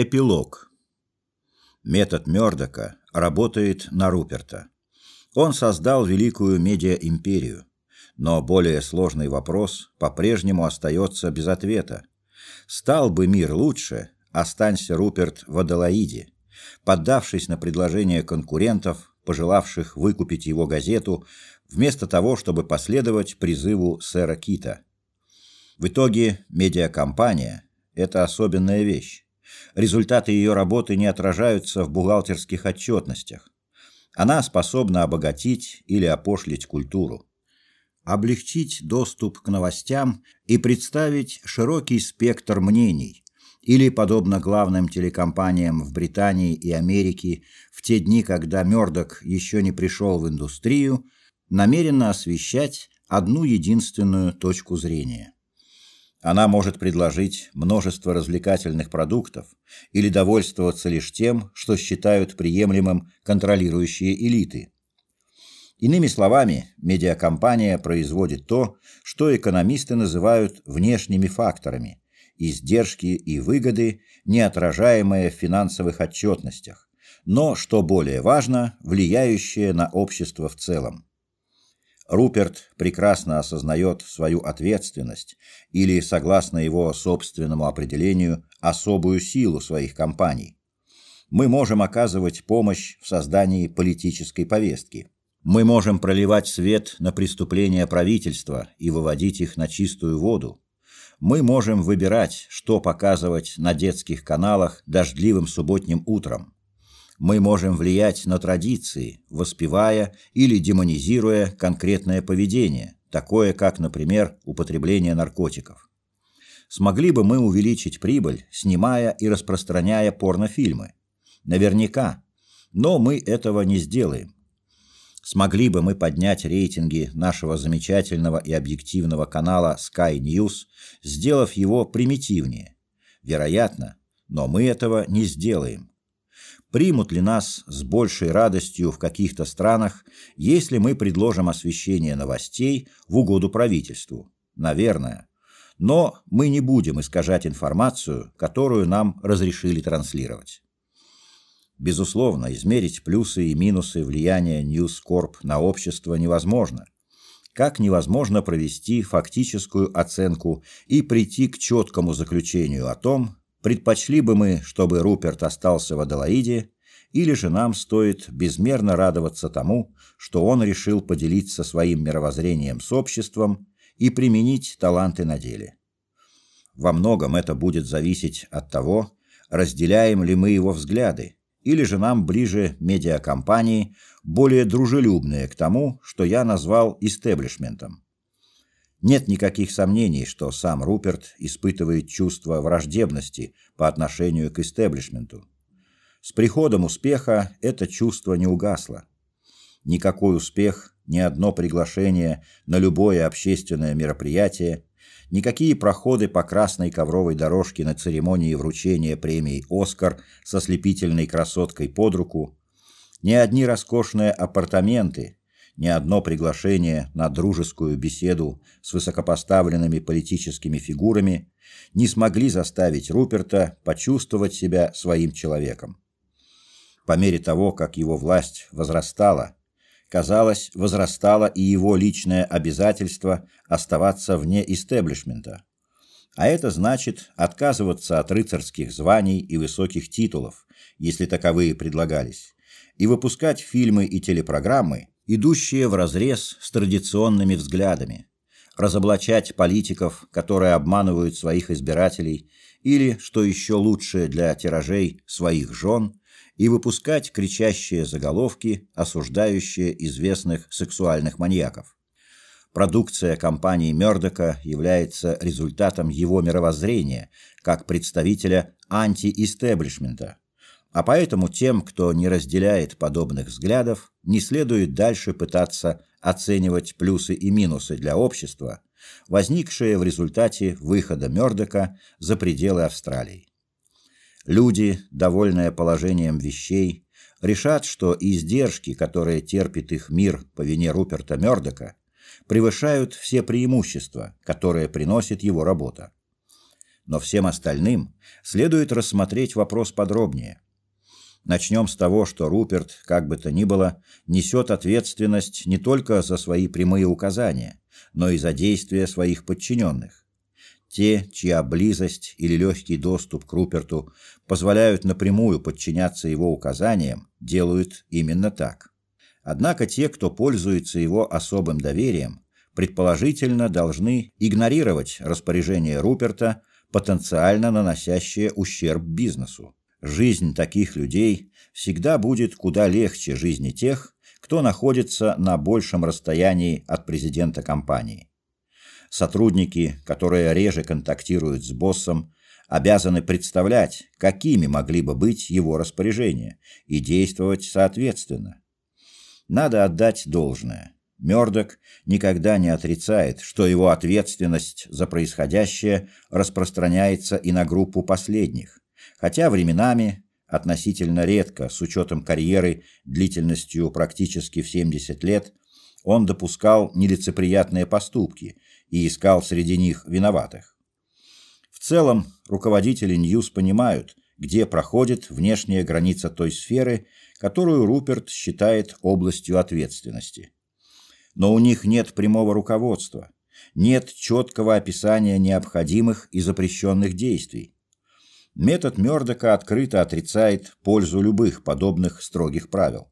Эпилог. Метод Мёрдока работает на Руперта. Он создал великую медиа-империю, но более сложный вопрос по-прежнему остается без ответа. Стал бы мир лучше, останься Руперт в Аделаиде, поддавшись на предложение конкурентов, пожелавших выкупить его газету, вместо того, чтобы последовать призыву сэра Кита. В итоге медиакомпания – это особенная вещь. Результаты ее работы не отражаются в бухгалтерских отчетностях. Она способна обогатить или опошлить культуру облегчить доступ к новостям и представить широкий спектр мнений, или, подобно главным телекомпаниям в Британии и Америке, в те дни, когда Мёрдок еще не пришел в индустрию, намеренно освещать одну единственную точку зрения. Она может предложить множество развлекательных продуктов или довольствоваться лишь тем, что считают приемлемым контролирующие элиты – Иными словами, медиакомпания производит то, что экономисты называют внешними факторами – издержки и выгоды, не отражаемые в финансовых отчетностях, но, что более важно, влияющие на общество в целом. Руперт прекрасно осознает свою ответственность или, согласно его собственному определению, особую силу своих компаний. Мы можем оказывать помощь в создании политической повестки – мы можем проливать свет на преступления правительства и выводить их на чистую воду. Мы можем выбирать, что показывать на детских каналах дождливым субботним утром. Мы можем влиять на традиции, воспевая или демонизируя конкретное поведение, такое как, например, употребление наркотиков. Смогли бы мы увеличить прибыль, снимая и распространяя порнофильмы? Наверняка. Но мы этого не сделаем смогли бы мы поднять рейтинги нашего замечательного и объективного канала Sky News, сделав его примитивнее? Вероятно, но мы этого не сделаем. Примут ли нас с большей радостью в каких-то странах, если мы предложим освещение новостей в угоду правительству? Наверное. Но мы не будем искажать информацию, которую нам разрешили транслировать. Безусловно, измерить плюсы и минусы влияния News Corp на общество невозможно. Как невозможно провести фактическую оценку и прийти к четкому заключению о том, предпочли бы мы, чтобы Руперт остался в Аделаиде, или же нам стоит безмерно радоваться тому, что он решил поделиться своим мировоззрением с обществом и применить таланты на деле. Во многом это будет зависеть от того, разделяем ли мы его взгляды, или же нам ближе медиакомпании, более дружелюбные к тому, что я назвал истеблишментом. Нет никаких сомнений, что сам Руперт испытывает чувство враждебности по отношению к истеблишменту. С приходом успеха это чувство не угасло. Никакой успех, ни одно приглашение на любое общественное мероприятие никакие проходы по красной ковровой дорожке на церемонии вручения премии «Оскар» со слепительной красоткой под руку, ни одни роскошные апартаменты, ни одно приглашение на дружескую беседу с высокопоставленными политическими фигурами не смогли заставить Руперта почувствовать себя своим человеком. По мере того, как его власть возрастала, казалось, возрастало и его личное обязательство оставаться вне истеблишмента. А это значит отказываться от рыцарских званий и высоких титулов, если таковые предлагались, и выпускать фильмы и телепрограммы, идущие вразрез с традиционными взглядами, разоблачать политиков, которые обманывают своих избирателей, или, что еще лучше для тиражей, своих жен, и выпускать кричащие заголовки, осуждающие известных сексуальных маньяков. Продукция компании Мёрдока является результатом его мировоззрения как представителя анти-истеблишмента. А поэтому тем, кто не разделяет подобных взглядов, не следует дальше пытаться оценивать плюсы и минусы для общества, возникшие в результате выхода Мёрдока за пределы Австралии. Люди, довольные положением вещей, решат, что издержки, которые терпит их мир по вине Руперта Мёрдока, превышают все преимущества, которые приносит его работа. но всем остальным следует рассмотреть вопрос подробнее. Начнем с того, что Руперт, как бы то ни было, несет ответственность не только за свои прямые указания, но и за действия своих подчиненных. Те, чья близость или легкий доступ к Руперту позволяют напрямую подчиняться его указаниям, делают именно так. Однако те, кто пользуется его особым доверием, предположительно должны игнорировать распоряжение Руперта, потенциально наносящее ущерб бизнесу. Жизнь таких людей всегда будет куда легче жизни тех, кто находится на большем расстоянии от президента компании. Сотрудники, которые реже контактируют с боссом, обязаны представлять, какими могли бы быть его распоряжения, и действовать соответственно. Надо отдать должное. Мёрдок никогда не отрицает, что его ответственность за происходящее распространяется и на группу последних, хотя временами, относительно редко, с учетом карьеры длительностью практически в 70 лет, он допускал нелицеприятные поступки и искал среди них виноватых. В целом, руководители Ньюс понимают, где проходит внешняя граница той сферы, которую Руперт считает областью ответственности. Но у них нет прямого руководства, нет четкого описания необходимых и запрещенных действий. Метод Мёрдока открыто отрицает пользу любых подобных строгих правил.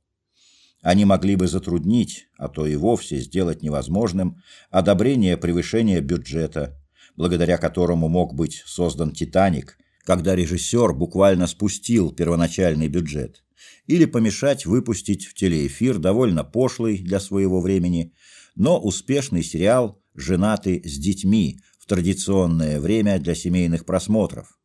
Они могли бы затруднить, а то и вовсе сделать невозможным, одобрение превышения бюджета, благодаря которому мог быть создан «Титаник», когда режиссер буквально спустил первоначальный бюджет, или помешать выпустить в телеэфир довольно пошлый для своего времени, но успешный сериал «Женаты с детьми» в традиционное время для семейных просмотров,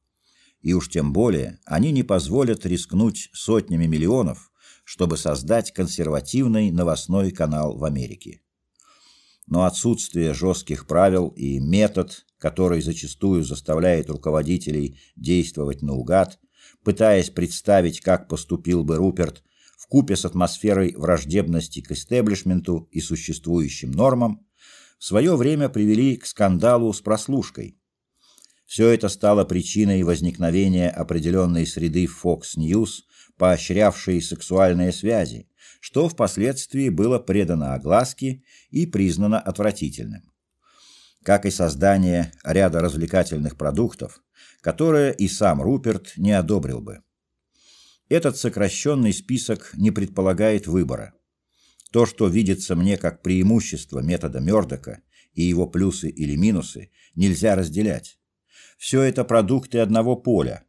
и уж тем более они не позволят рискнуть сотнями миллионов, чтобы создать консервативный новостной канал в Америке. Но отсутствие жестких правил и метод, который зачастую заставляет руководителей действовать наугад, пытаясь представить, как поступил бы Руперт, купе с атмосферой враждебности к истеблишменту и существующим нормам, в свое время привели к скандалу с прослушкой – все это стало причиной возникновения определенной среды Fox News, поощрявшей сексуальные связи, что впоследствии было предано огласке и признано отвратительным. Как и создание ряда развлекательных продуктов, которые и сам Руперт не одобрил бы. Этот сокращенный список не предполагает выбора. То, что видится мне как преимущество метода Мёрдока и его плюсы или минусы, нельзя разделять. Все это продукты одного поля.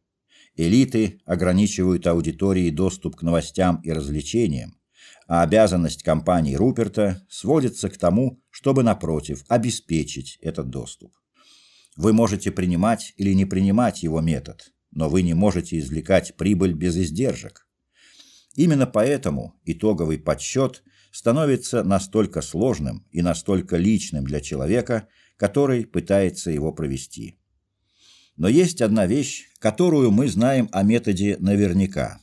Элиты ограничивают аудитории доступ к новостям и развлечениям, а обязанность компании Руперта сводится к тому, чтобы, напротив, обеспечить этот доступ. Вы можете принимать или не принимать его метод, но вы не можете извлекать прибыль без издержек. Именно поэтому итоговый подсчет становится настолько сложным и настолько личным для человека, который пытается его провести. Но есть одна вещь, которую мы знаем о методе наверняка.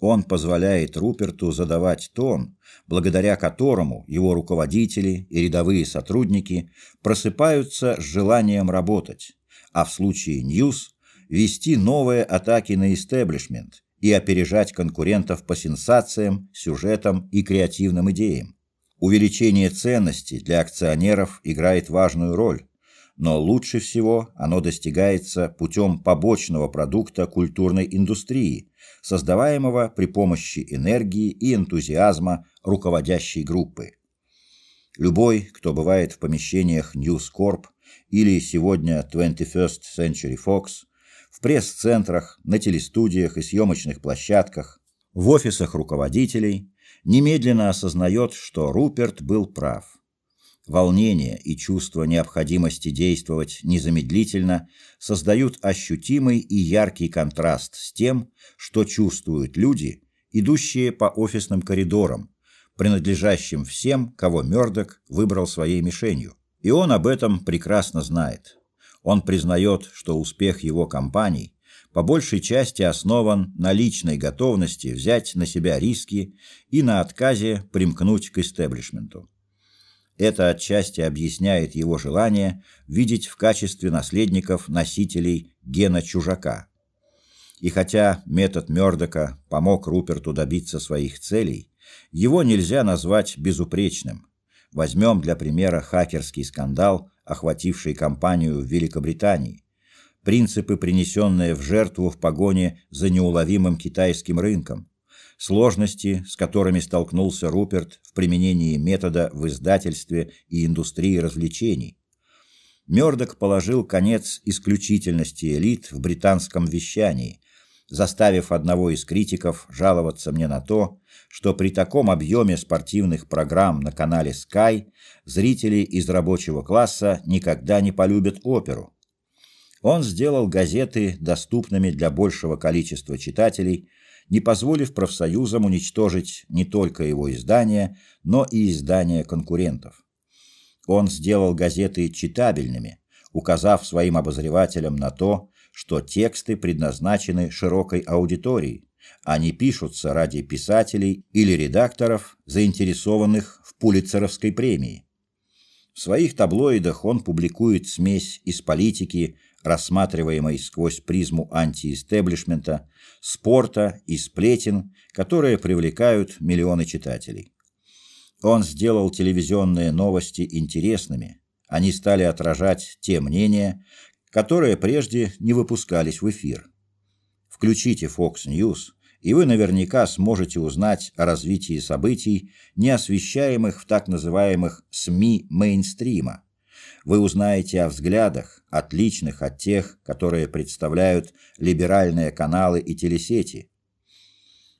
Он позволяет Руперту задавать тон, благодаря которому его руководители и рядовые сотрудники просыпаются с желанием работать, а в случае Ньюс вести новые атаки на истеблишмент и опережать конкурентов по сенсациям, сюжетам и креативным идеям. Увеличение ценности для акционеров играет важную роль, но лучше всего оно достигается путем побочного продукта культурной индустрии, создаваемого при помощи энергии и энтузиазма руководящей группы. Любой, кто бывает в помещениях News Corp или сегодня 21st Century Fox, в пресс-центрах, на телестудиях и съемочных площадках, в офисах руководителей, немедленно осознает, что Руперт был прав – волнение и чувство необходимости действовать незамедлительно создают ощутимый и яркий контраст с тем, что чувствуют люди, идущие по офисным коридорам, принадлежащим всем, кого Мёрдок выбрал своей мишенью. И он об этом прекрасно знает. Он признает, что успех его компаний по большей части основан на личной готовности взять на себя риски и на отказе примкнуть к истеблишменту. Это отчасти объясняет его желание видеть в качестве наследников носителей гена чужака. И хотя метод Мёрдока помог Руперту добиться своих целей, его нельзя назвать безупречным. Возьмем для примера хакерский скандал, охвативший компанию в Великобритании. Принципы, принесенные в жертву в погоне за неуловимым китайским рынком. Сложности, с которыми столкнулся Руперт в применении метода в издательстве и индустрии развлечений. Мёрдок положил конец исключительности элит в британском вещании, заставив одного из критиков жаловаться мне на то, что при таком объеме спортивных программ на канале Sky зрители из рабочего класса никогда не полюбят оперу. Он сделал газеты доступными для большего количества читателей, не позволив профсоюзам уничтожить не только его издания, но и издания конкурентов. Он сделал газеты читабельными, указав своим обозревателям на то, что тексты предназначены широкой аудитории, а не пишутся ради писателей или редакторов, заинтересованных в Пулитцеровской премии. В своих таблоидах он публикует смесь из политики, рассматриваемой сквозь призму антиэстеблишмента, спорта и сплетен, которые привлекают миллионы читателей. Он сделал телевизионные новости интересными. Они стали отражать те мнения, которые прежде не выпускались в эфир. Включите Fox News, и вы наверняка сможете узнать о развитии событий, не освещаемых в так называемых СМИ мейнстрима. Вы узнаете о взглядах, отличных от тех, которые представляют либеральные каналы и телесети.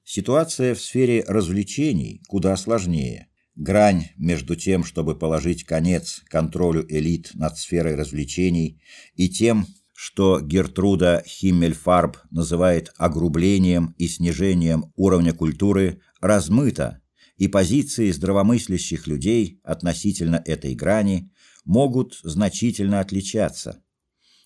Ситуация в сфере развлечений куда сложнее. Грань между тем, чтобы положить конец контролю элит над сферой развлечений, и тем, что Гертруда Химмельфарб называет огрублением и снижением уровня культуры, размыта, и позиции здравомыслящих людей относительно этой грани могут значительно отличаться.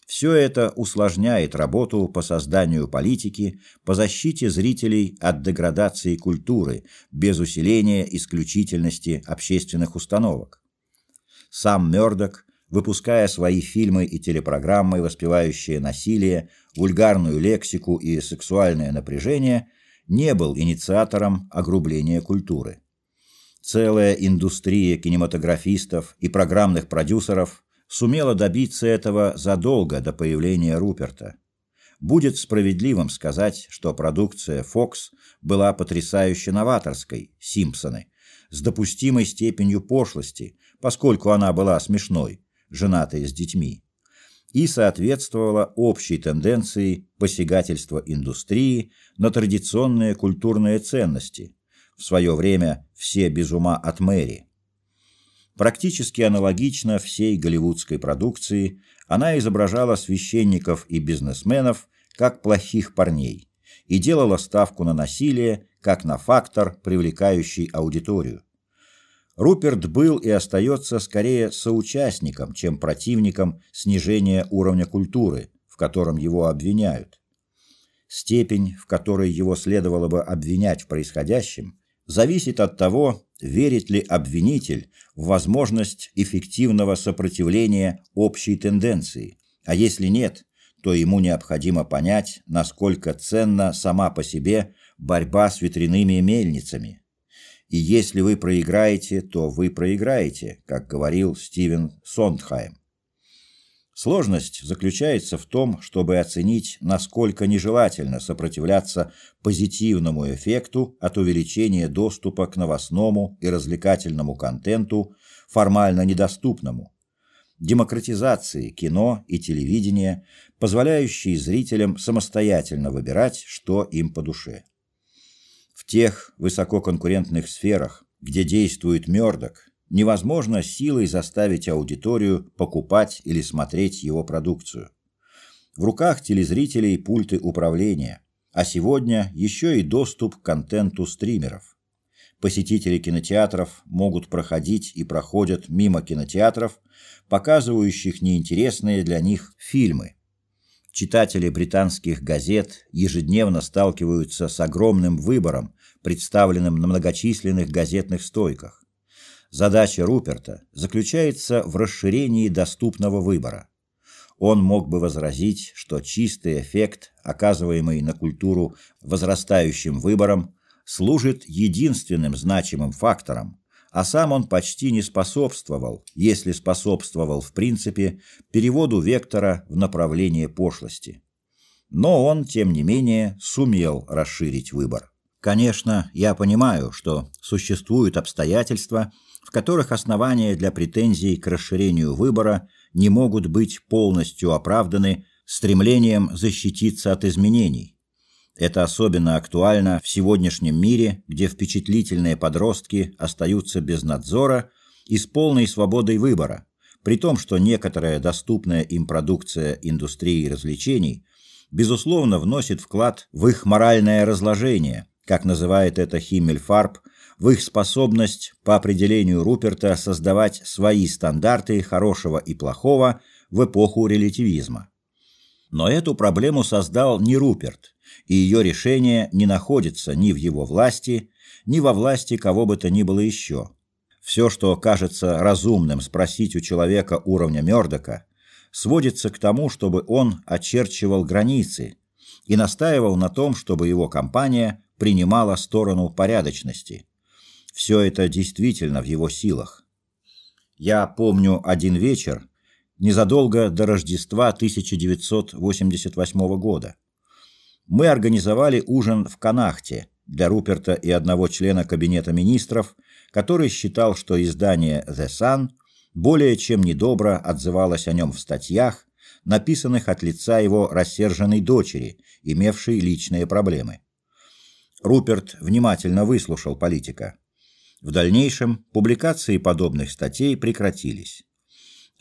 Все это усложняет работу по созданию политики, по защите зрителей от деградации культуры, без усиления исключительности общественных установок. Сам Мёрдок выпуская свои фильмы и телепрограммы, воспевающие насилие, вульгарную лексику и сексуальное напряжение, не был инициатором огрубления культуры. Целая индустрия кинематографистов и программных продюсеров сумела добиться этого задолго до появления Руперта. Будет справедливым сказать, что продукция Fox была потрясающе новаторской, Симпсоны, с допустимой степенью пошлости, поскольку она была смешной, женатые с детьми, и соответствовала общей тенденции посягательства индустрии на традиционные культурные ценности, в свое время все без ума от Мэри. Практически аналогично всей голливудской продукции она изображала священников и бизнесменов как плохих парней и делала ставку на насилие как на фактор, привлекающий аудиторию. Руперт был и остается скорее соучастником, чем противником снижения уровня культуры, в котором его обвиняют. Степень, в которой его следовало бы обвинять в происходящем, зависит от того, верит ли обвинитель в возможность эффективного сопротивления общей тенденции, а если нет, то ему необходимо понять, насколько ценна сама по себе борьба с ветряными мельницами – и если вы проиграете, то вы проиграете, как говорил Стивен Сондхайм. Сложность заключается в том, чтобы оценить, насколько нежелательно сопротивляться позитивному эффекту от увеличения доступа к новостному и развлекательному контенту, формально недоступному, демократизации кино и телевидения, позволяющей зрителям самостоятельно выбирать, что им по душе. В тех высококонкурентных сферах, где действует Мёрдок, невозможно силой заставить аудиторию покупать или смотреть его продукцию. В руках телезрителей пульты управления, а сегодня еще и доступ к контенту стримеров. Посетители кинотеатров могут проходить и проходят мимо кинотеатров, показывающих неинтересные для них фильмы, Читатели британских газет ежедневно сталкиваются с огромным выбором, представленным на многочисленных газетных стойках. Задача Руперта заключается в расширении доступного выбора. он мог бы возразить, что чистый эффект, оказываемый на культуру возрастающим выбором, служит единственным значимым фактором, а сам он почти не способствовал, если способствовал в принципе, переводу вектора в направление пошлости. Но он, тем не менее, сумел расширить выбор. Конечно, я понимаю, что существуют обстоятельства, в которых основания для претензий к расширению выбора не могут быть полностью оправданы стремлением защититься от изменений. Это особенно актуально в сегодняшнем мире, где впечатлительные подростки остаются без надзора и с полной свободой выбора, при том, что некоторая доступная им продукция индустрии развлечений безусловно вносит вклад в их моральное разложение, как называет это Химмельфарб – в их способность, по определению Руперта, создавать свои стандарты хорошего и плохого в эпоху релятивизма. Но эту проблему создал не Руперт, и ее решение не находится ни в его власти, ни во власти кого бы то ни было еще. Все, что кажется разумным спросить у человека уровня Мёрдока, сводится к тому, чтобы он очерчивал границы и настаивал на том, чтобы его компания принимала сторону порядочности – все это действительно в его силах. Я помню один вечер, незадолго до Рождества 1988 года. Мы организовали ужин в Канахте для Руперта и одного члена кабинета министров, который считал, что издание The Sun более чем недобро отзывалось о нем в статьях, написанных от лица его рассерженной дочери, имевшей личные проблемы. Руперт внимательно выслушал политика. В дальнейшем публикации подобных статей прекратились.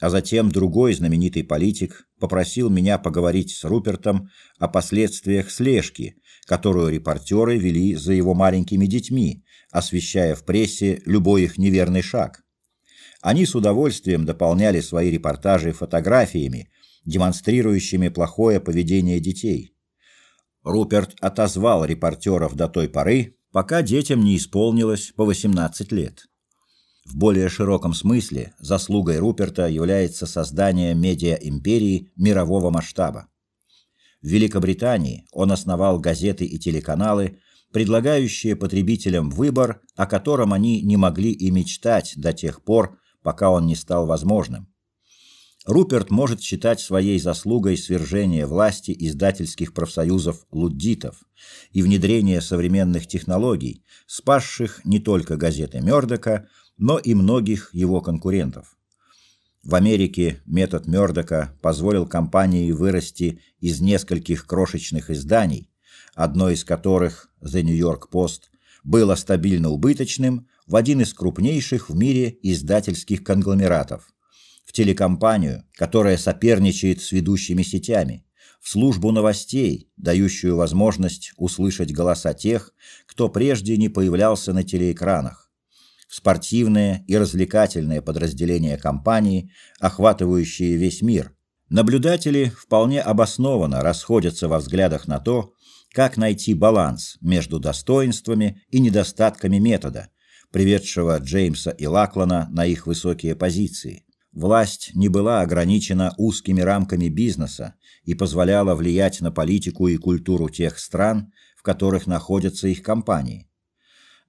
А затем другой знаменитый политик попросил меня поговорить с Рупертом о последствиях слежки, которую репортеры вели за его маленькими детьми, освещая в прессе любой их неверный шаг. Они с удовольствием дополняли свои репортажи фотографиями, демонстрирующими плохое поведение детей. Руперт отозвал репортеров до той поры, пока детям не исполнилось по 18 лет. В более широком смысле заслугой Руперта является создание медиа-империи мирового масштаба. В Великобритании он основал газеты и телеканалы, предлагающие потребителям выбор, о котором они не могли и мечтать до тех пор, пока он не стал возможным. Руперт может считать своей заслугой свержение власти издательских профсоюзов луддитов и внедрение современных технологий, спасших не только газеты Мёрдока, но и многих его конкурентов. В Америке метод Мёрдока позволил компании вырасти из нескольких крошечных изданий, одно из которых, The New York Post, было стабильно убыточным, в один из крупнейших в мире издательских конгломератов в телекомпанию, которая соперничает с ведущими сетями, в службу новостей, дающую возможность услышать голоса тех, кто прежде не появлялся на телеэкранах, в спортивные и развлекательные подразделения компании, охватывающие весь мир. Наблюдатели вполне обоснованно расходятся во взглядах на то, как найти баланс между достоинствами и недостатками метода, приведшего Джеймса и Лаклана на их высокие позиции. Власть не была ограничена узкими рамками бизнеса и позволяла влиять на политику и культуру тех стран, в которых находятся их компании.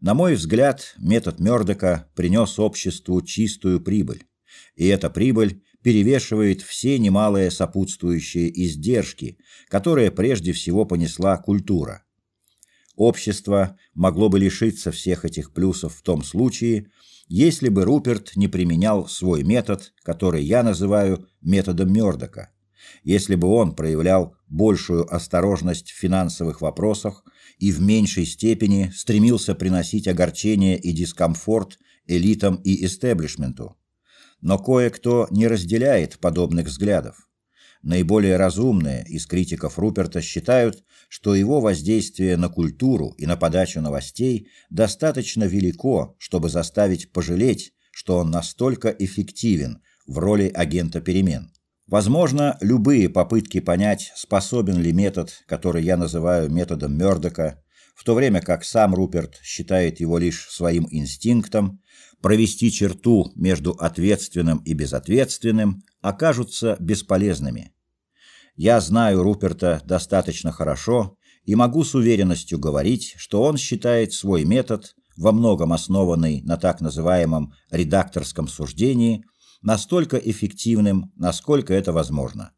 На мой взгляд, метод Мёрдока принес обществу чистую прибыль, и эта прибыль перевешивает все немалые сопутствующие издержки, которые прежде всего понесла культура. Общество могло бы лишиться всех этих плюсов в том случае, если бы Руперт не применял свой метод, который я называю методом Мёрдока, если бы он проявлял большую осторожность в финансовых вопросах и в меньшей степени стремился приносить огорчение и дискомфорт элитам и истеблишменту. Но кое-кто не разделяет подобных взглядов. Наиболее разумные из критиков Руперта считают, что его воздействие на культуру и на подачу новостей достаточно велико, чтобы заставить пожалеть, что он настолько эффективен в роли агента перемен. Возможно, любые попытки понять, способен ли метод, который я называю методом Мёрдока, в то время как сам Руперт считает его лишь своим инстинктом, провести черту между ответственным и безответственным, окажутся бесполезными. Я знаю Руперта достаточно хорошо и могу с уверенностью говорить, что он считает свой метод, во многом основанный на так называемом редакторском суждении, настолько эффективным, насколько это возможно.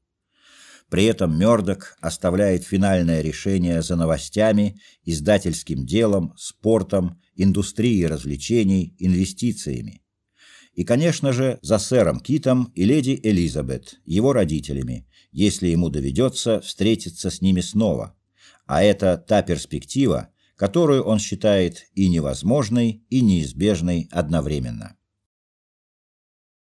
При этом Мёрдок оставляет финальное решение за новостями, издательским делом, спортом, индустрией развлечений, инвестициями. И, конечно же, за сэром Китом и леди Элизабет, его родителями, если ему доведется встретиться с ними снова. А это та перспектива, которую он считает и невозможной, и неизбежной одновременно.